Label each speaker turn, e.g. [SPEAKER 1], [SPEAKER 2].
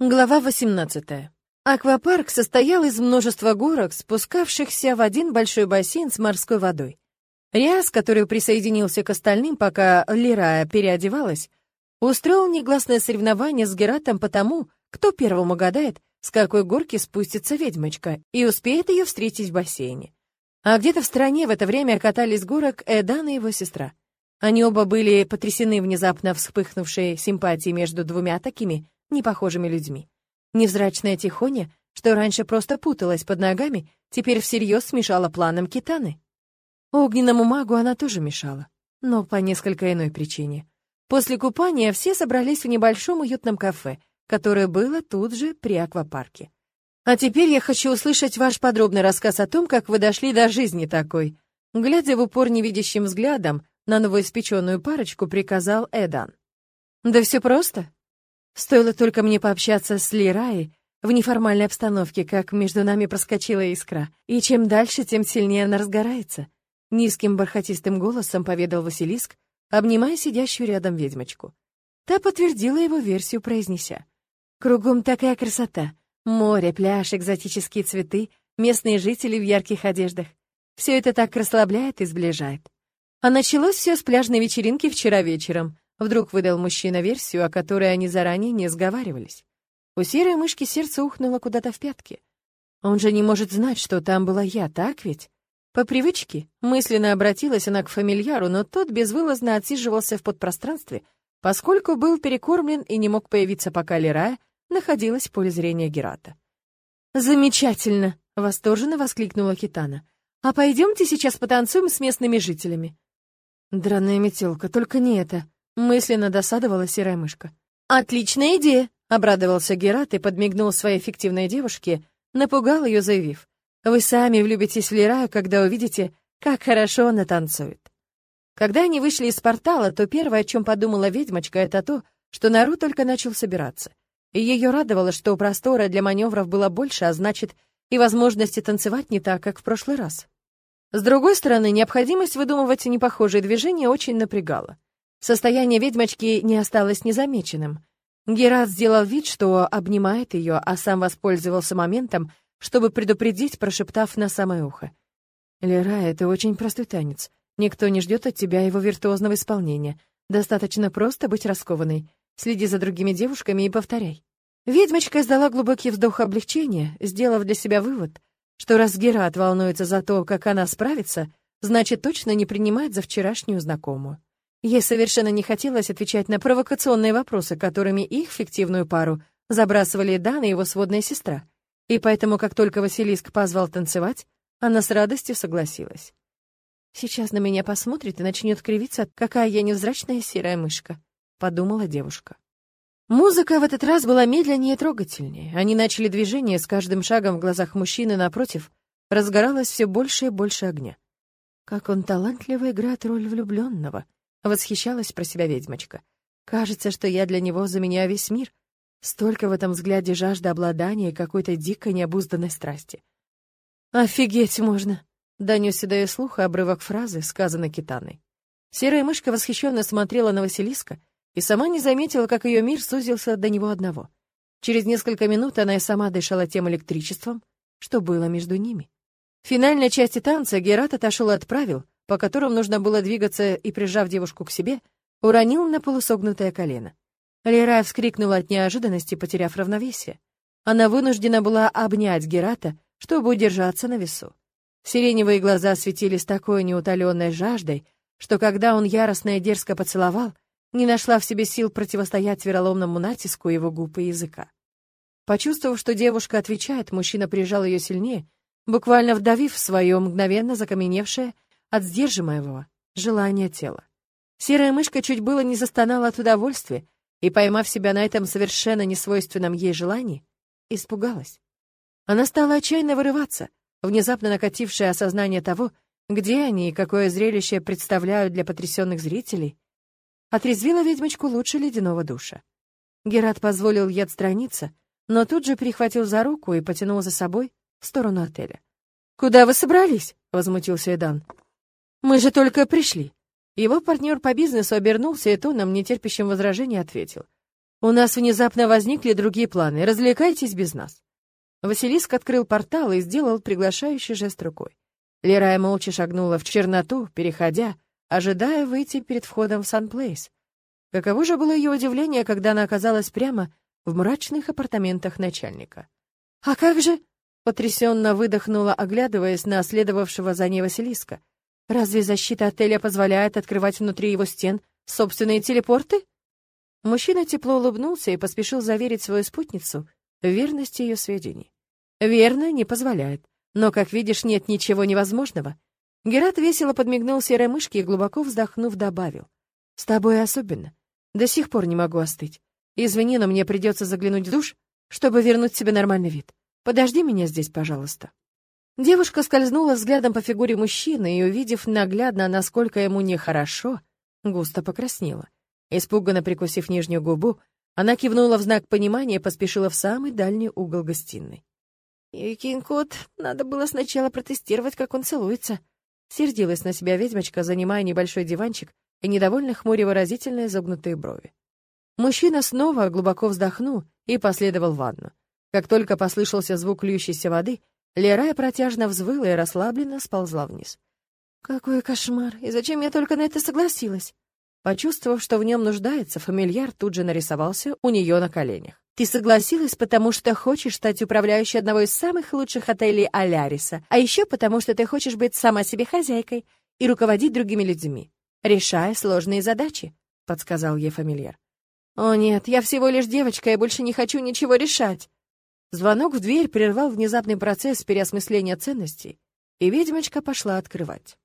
[SPEAKER 1] Глава 18. Аквапарк состоял из множества горок, спускавшихся в один большой бассейн с морской водой. Риас, который присоединился к остальным, пока Лирая переодевалась, устроил негласное соревнование с Гератом по тому, кто первым угадает, с какой горки спустится ведьмочка, и успеет ее встретить в бассейне. А где-то в стороне в это время катались горок Эдан и его сестра. Они оба были потрясены внезапно вспыхнувшей симпатией между двумя такими непохожими людьми. Невзрачная Тихоня, что раньше просто путалась под ногами, теперь всерьез смешала планом Китаны. Огненному магу она тоже мешала, но по несколько иной причине. После купания все собрались в небольшом уютном кафе, которое было тут же при аквапарке. А теперь я хочу услышать ваш подробный рассказ о том, как вы дошли до жизни такой. Глядя в упор невидящим взглядом на новоиспеченную парочку, приказал Эдан. Да все просто. Стоило только мне пообщаться с Лираей в неформальной обстановке, как между нами проскочила искра, и чем дальше, тем сильнее она разгорается. Низким бархатистым голосом поведал Василиск, обнимая сидящую рядом ведьмочку. Та подтвердила его версию, произнеся. «Кругом такая красота. Море, пляж, экзотические цветы, местные жители в ярких одеждах. Все это так расслабляет и сближает. А началось все с пляжной вечеринки вчера вечером. Вдруг выдал мужчина версию, о которой они заранее не сговаривались. У серой мышки сердце ухнуло куда-то в пятки. Он же не может знать, что там была я, так ведь? По привычке мысленно обратилась она к фамильяру, но тот безвылазно отсиживался в подпространстве, поскольку был перекормлен и не мог появиться, пока Лерая находилась в поле зрения Герата. «Замечательно!» — восторженно воскликнула Китана. «А пойдемте сейчас потанцуем с местными жителями». «Драная метелка, только не это!» Мысленно досадовала серая мышка. «Отличная идея!» — обрадовался Герат и подмигнул своей фиктивной девушке, напугал ее, заявив. «Вы сами влюбитесь в Лераю, когда увидите, как хорошо она танцует». Когда они вышли из портала, то первое, о чем подумала ведьмочка, это то, что Нару только начал собираться. И ее радовало, что простора для маневров было больше, а значит, и возможности танцевать не так, как в прошлый раз. С другой стороны, необходимость выдумывать непохожие движения очень напрягала. Состояние ведьмочки не осталось незамеченным. Герат сделал вид, что обнимает ее, а сам воспользовался моментом, чтобы предупредить, прошептав на самое ухо. «Лера, это очень простой танец. Никто не ждет от тебя его виртуозного исполнения. Достаточно просто быть раскованной. Следи за другими девушками и повторяй». Ведьмочка издала глубокий вздох облегчения, сделав для себя вывод, что раз Герат волнуется за то, как она справится, значит, точно не принимает за вчерашнюю знакомую. Ей совершенно не хотелось отвечать на провокационные вопросы, которыми их фиктивную пару забрасывали Дан и его сводная сестра. И поэтому, как только Василиск позвал танцевать, она с радостью согласилась. «Сейчас на меня посмотрит и начнет кривиться, какая я невзрачная серая мышка», — подумала девушка. Музыка в этот раз была медленнее и трогательнее. Они начали движение, с каждым шагом в глазах мужчины напротив разгоралось все больше и больше огня. Как он талантливо играет роль влюбленного — Восхищалась про себя ведьмочка. Кажется, что я для него заменяю весь мир. Столько в этом взгляде жажды обладания и какой-то дикой необузданной страсти. «Офигеть можно!» — донесся до ее слуха обрывок фразы, сказанной Китаной. Серая мышка восхищенно смотрела на Василиска и сама не заметила, как ее мир сузился до него одного. Через несколько минут она и сама дышала тем электричеством, что было между ними. В финальной части танца Герат отошел от правил, по которым нужно было двигаться и, прижав девушку к себе, уронил на полусогнутое колено. Лерая вскрикнула от неожиданности, потеряв равновесие. Она вынуждена была обнять Герата, чтобы удержаться на весу. Сиреневые глаза светились такой неутоленной жаждой, что когда он яростно и дерзко поцеловал, не нашла в себе сил противостоять вероломному натиску его губ и языка. Почувствовав, что девушка отвечает, мужчина прижал ее сильнее, буквально вдавив в свое мгновенно закаменевшее от сдерживаемого желания тела. Серая мышка чуть было не застонала от удовольствия и, поймав себя на этом совершенно несвойственном ей желании, испугалась. Она стала отчаянно вырываться, внезапно накатившее осознание того, где они и какое зрелище представляют для потрясенных зрителей, отрезвила ведьмочку лучше ледяного душа. Герат позволил ей отстраниться, но тут же перехватил за руку и потянул за собой в сторону отеля. «Куда вы собрались?» — возмутился Эдан. Мы же только пришли. Его партнер по бизнесу обернулся и тоном, нетерпящим возражений, ответил. У нас внезапно возникли другие планы. Развлекайтесь без нас. Василиск открыл портал и сделал приглашающий жест рукой. Лерая молча шагнула в черноту, переходя, ожидая выйти перед входом в Сан-Плейс. Каково же было ее удивление, когда она оказалась прямо в мрачных апартаментах начальника. «А как же?» — потрясенно выдохнула, оглядываясь на следовавшего за ней Василиска. «Разве защита отеля позволяет открывать внутри его стен собственные телепорты?» Мужчина тепло улыбнулся и поспешил заверить свою спутницу в верности ее сведений. «Верно, не позволяет. Но, как видишь, нет ничего невозможного». Герат весело подмигнул серой мышке и, глубоко вздохнув, добавил. «С тобой особенно. До сих пор не могу остыть. Извини, но мне придется заглянуть в душ, чтобы вернуть себе нормальный вид. Подожди меня здесь, пожалуйста». Девушка скользнула взглядом по фигуре мужчины и, увидев наглядно, насколько ему нехорошо, густо покраснела. Испуганно прикусив нижнюю губу, она кивнула в знак понимания и поспешила в самый дальний угол гостиной. «Юкин-кот, надо было сначала протестировать, как он целуется». Сердилась на себя ведьмочка, занимая небольшой диванчик и недовольно хмуря выразительные загнутые брови. Мужчина снова глубоко вздохнул и последовал в ванну. Как только послышался звук льющейся воды, Лерая протяжно взвыла и расслабленно сползла вниз. «Какой кошмар! И зачем я только на это согласилась?» Почувствовав, что в нем нуждается, фамильяр тут же нарисовался у нее на коленях. «Ты согласилась, потому что хочешь стать управляющей одного из самых лучших отелей Аляриса, а еще потому, что ты хочешь быть сама себе хозяйкой и руководить другими людьми, решая сложные задачи», — подсказал ей фамильяр. «О нет, я всего лишь девочка, я больше не хочу ничего решать». Звонок в дверь прервал внезапный процесс переосмысления ценностей, и ведьмочка пошла открывать.